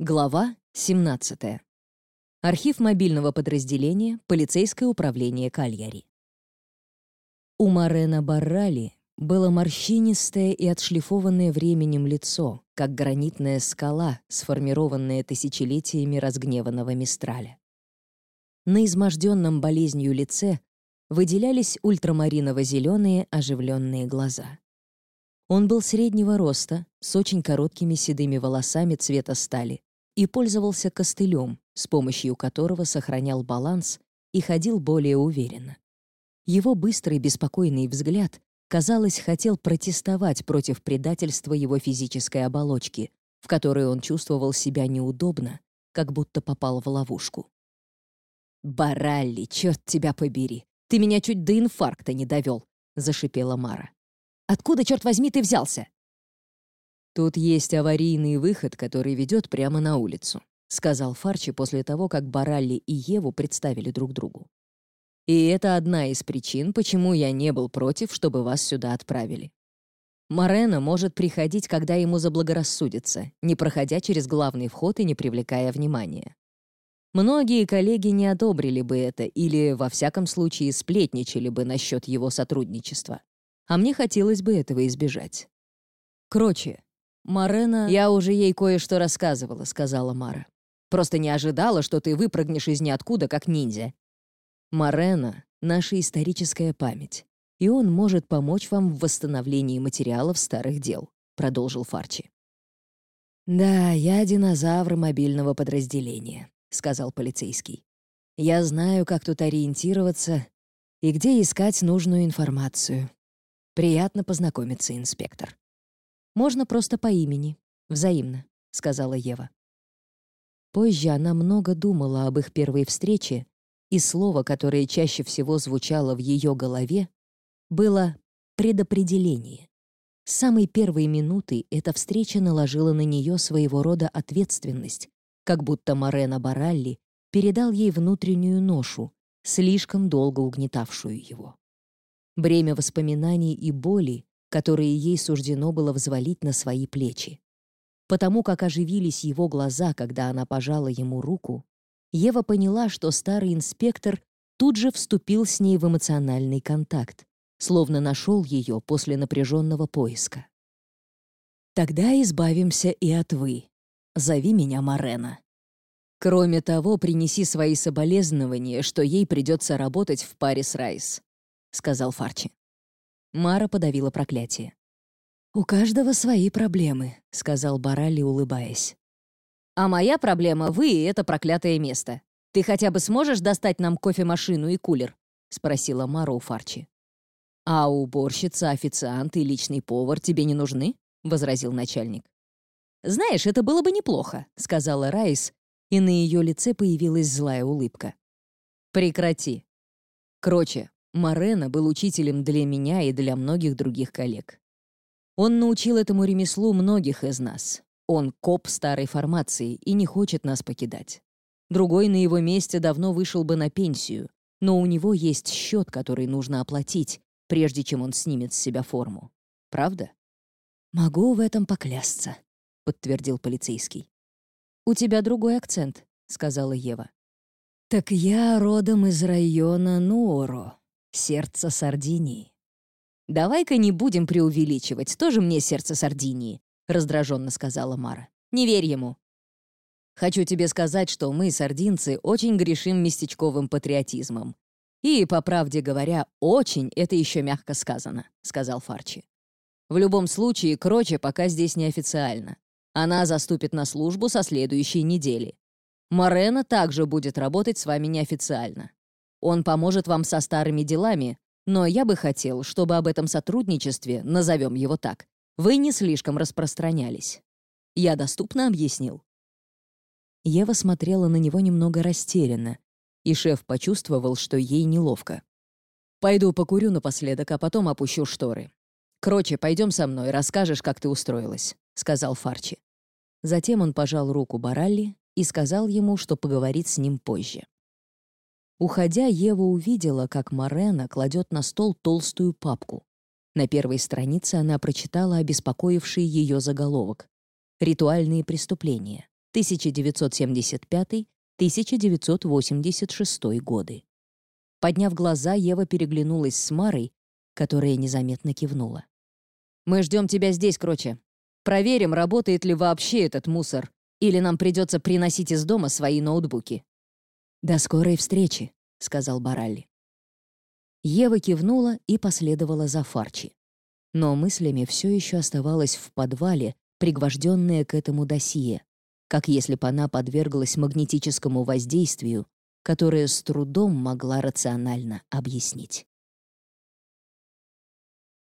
Глава 17. Архив мобильного подразделения «Полицейское управление Кальяри». У Марена Баррали было морщинистое и отшлифованное временем лицо, как гранитная скала, сформированная тысячелетиями разгневанного Мистраля. На изможденном болезнью лице выделялись ультрамариново-зеленые оживленные глаза. Он был среднего роста, с очень короткими седыми волосами цвета стали, и пользовался костылем, с помощью которого сохранял баланс и ходил более уверенно. Его быстрый беспокойный взгляд, казалось, хотел протестовать против предательства его физической оболочки, в которой он чувствовал себя неудобно, как будто попал в ловушку. «Баралли, черт тебя побери! Ты меня чуть до инфаркта не довел!» — зашипела Мара. «Откуда, черт возьми, ты взялся?» «Тут есть аварийный выход, который ведет прямо на улицу», сказал Фарчи после того, как Баралли и Еву представили друг другу. «И это одна из причин, почему я не был против, чтобы вас сюда отправили. Морено может приходить, когда ему заблагорассудится, не проходя через главный вход и не привлекая внимания. Многие коллеги не одобрили бы это или, во всяком случае, сплетничали бы насчет его сотрудничества. А мне хотелось бы этого избежать. Короче, «Марена...» «Я уже ей кое-что рассказывала», — сказала Мара. «Просто не ожидала, что ты выпрыгнешь из ниоткуда, как ниндзя». «Марена — наша историческая память, и он может помочь вам в восстановлении материалов старых дел», — продолжил Фарчи. «Да, я динозавр мобильного подразделения», — сказал полицейский. «Я знаю, как тут ориентироваться и где искать нужную информацию. Приятно познакомиться, инспектор». Можно просто по имени. Взаимно», — сказала Ева. Позже она много думала об их первой встрече, и слово, которое чаще всего звучало в ее голове, было «предопределение». С самой первой минуты эта встреча наложила на нее своего рода ответственность, как будто Морена Баралли передал ей внутреннюю ношу, слишком долго угнетавшую его. Бремя воспоминаний и боли которые ей суждено было взвалить на свои плечи. Потому как оживились его глаза, когда она пожала ему руку, Ева поняла, что старый инспектор тут же вступил с ней в эмоциональный контакт, словно нашел ее после напряженного поиска. «Тогда избавимся и от «вы». Зови меня Марена. Кроме того, принеси свои соболезнования, что ей придется работать в паре с Райс», — сказал Фарчи. Мара подавила проклятие. «У каждого свои проблемы», — сказал Баралли, улыбаясь. «А моя проблема — вы и это проклятое место. Ты хотя бы сможешь достать нам кофемашину и кулер?» — спросила Мара у Фарчи. «А уборщица, официант и личный повар тебе не нужны?» — возразил начальник. «Знаешь, это было бы неплохо», — сказала Райс, и на ее лице появилась злая улыбка. «Прекрати. Кроче, Морено был учителем для меня и для многих других коллег. Он научил этому ремеслу многих из нас. Он коп старой формации и не хочет нас покидать. Другой на его месте давно вышел бы на пенсию, но у него есть счет, который нужно оплатить, прежде чем он снимет с себя форму. Правда? «Могу в этом поклясться», — подтвердил полицейский. «У тебя другой акцент», — сказала Ева. «Так я родом из района Нуоро», Сердце Сардинии. «Давай-ка не будем преувеличивать, тоже мне сердце Сардинии», раздраженно сказала Мара. «Не верь ему». «Хочу тебе сказать, что мы, сардинцы, очень грешим местечковым патриотизмом. И, по правде говоря, очень это еще мягко сказано», сказал Фарчи. «В любом случае, Кроче пока здесь неофициально. Она заступит на службу со следующей недели. Морена также будет работать с вами неофициально. Он поможет вам со старыми делами, но я бы хотел, чтобы об этом сотрудничестве, назовем его так, вы не слишком распространялись. Я доступно объяснил?» Ева смотрела на него немного растерянно, и шеф почувствовал, что ей неловко. «Пойду покурю напоследок, а потом опущу шторы. Кроче, пойдем со мной, расскажешь, как ты устроилась», — сказал Фарчи. Затем он пожал руку Баралли и сказал ему, что поговорит с ним позже. Уходя, Ева увидела, как Марена кладет на стол толстую папку. На первой странице она прочитала обеспокоивший ее заголовок «Ритуальные преступления. 1975-1986 годы. Подняв глаза, Ева переглянулась с Марой, которая незаметно кивнула. «Мы ждем тебя здесь, Кроче. Проверим, работает ли вообще этот мусор, или нам придется приносить из дома свои ноутбуки». «До скорой встречи», — сказал Баралли. Ева кивнула и последовала за Фарчи. Но мыслями все еще оставалась в подвале, пригвожденная к этому досье, как если бы она подверглась магнетическому воздействию, которое с трудом могла рационально объяснить.